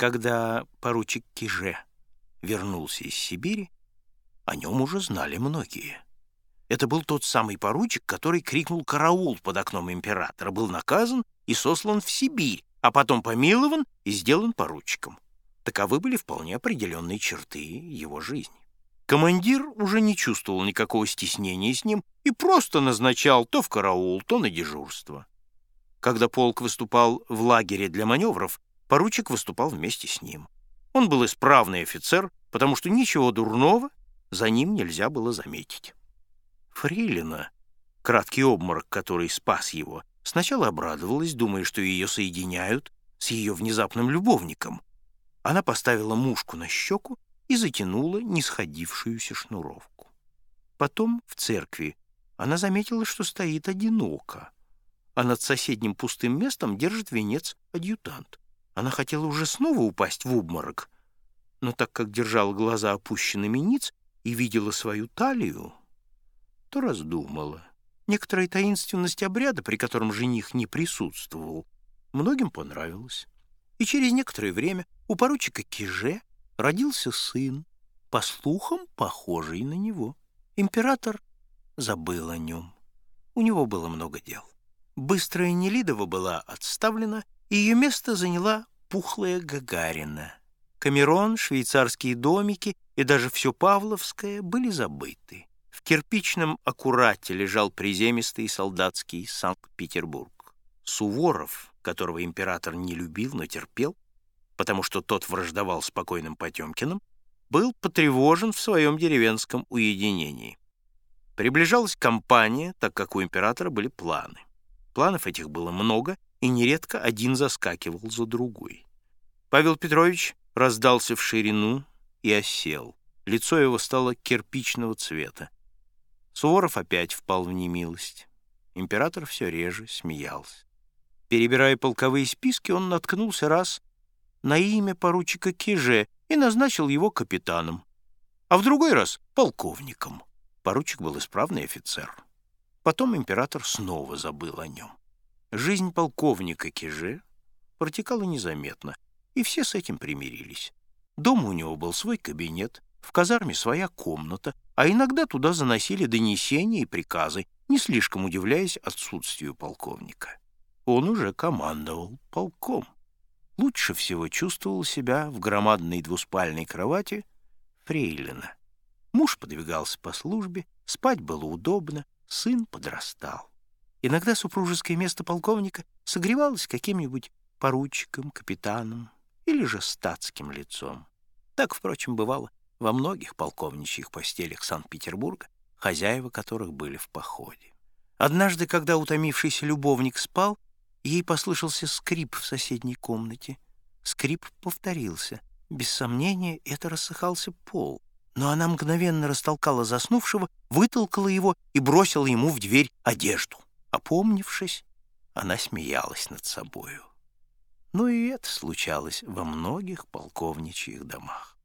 Когда поручик Киже вернулся из Сибири, о нем уже знали многие. Это был тот самый поручик, который крикнул «караул» под окном императора, был наказан и сослан в Сибирь, а потом помилован и сделан поручиком. Таковы были вполне определенные черты его жизни. Командир уже не чувствовал никакого стеснения с ним и просто назначал то в караул, то на дежурство. Когда полк выступал в лагере для маневров, поручик выступал вместе с ним. Он был исправный офицер, потому что ничего дурного за ним нельзя было заметить. Фрилина, краткий обморок, который спас его, сначала обрадовалась, думая, что ее соединяют с ее внезапным любовником. Она поставила мушку на щеку и затянула нисходившуюся шнуровку. Потом в церкви она заметила, что стоит одиноко, а над соседним пустым местом держит венец адъютант. Она хотела уже снова упасть в обморок, но так как держала глаза опущенными ниц и видела свою талию, то раздумала. Некоторая таинственность обряда, при котором жених не присутствовал, многим понравилась. И через некоторое время у поручика Киже родился сын, по слухам, похожий на него. Император забыл о нем. У него было много дел. Быстрая Нелидова была отставлена, и ее место заняла пухлая Гагарина. Камерон, швейцарские домики и даже все Павловское были забыты. В кирпичном аккурате лежал приземистый солдатский Санкт-Петербург. Суворов, которого император не любил, но терпел, потому что тот враждовал спокойным Потемкиным, был потревожен в своем деревенском уединении. Приближалась компания, так как у императора были планы. Планов этих было много, и нередко один заскакивал за другой. Павел Петрович раздался в ширину и осел. Лицо его стало кирпичного цвета. Суворов опять впал в немилость. Император все реже смеялся. Перебирая полковые списки, он наткнулся раз на имя поручика Киже и назначил его капитаном, а в другой раз — полковником. Поручик был исправный офицер. Потом император снова забыл о нем. Жизнь полковника Киже протекала незаметно, и все с этим примирились. Дома у него был свой кабинет, в казарме своя комната, а иногда туда заносили донесения и приказы, не слишком удивляясь отсутствию полковника. Он уже командовал полком. Лучше всего чувствовал себя в громадной двуспальной кровати Фрейлина. Муж подвигался по службе, спать было удобно, сын подрастал. Иногда супружеское место полковника согревалось каким-нибудь поручиком, капитаном или же статским лицом. Так, впрочем, бывало во многих полковничьих постелях Санкт-Петербурга, хозяева которых были в походе. Однажды, когда утомившийся любовник спал, ей послышался скрип в соседней комнате. Скрип повторился. Без сомнения, это рассыхался пол. Но она мгновенно растолкала заснувшего, вытолкала его и бросила ему в дверь одежду. Опомнившись, она смеялась над собою. Но и это случалось во многих полковничьих домах.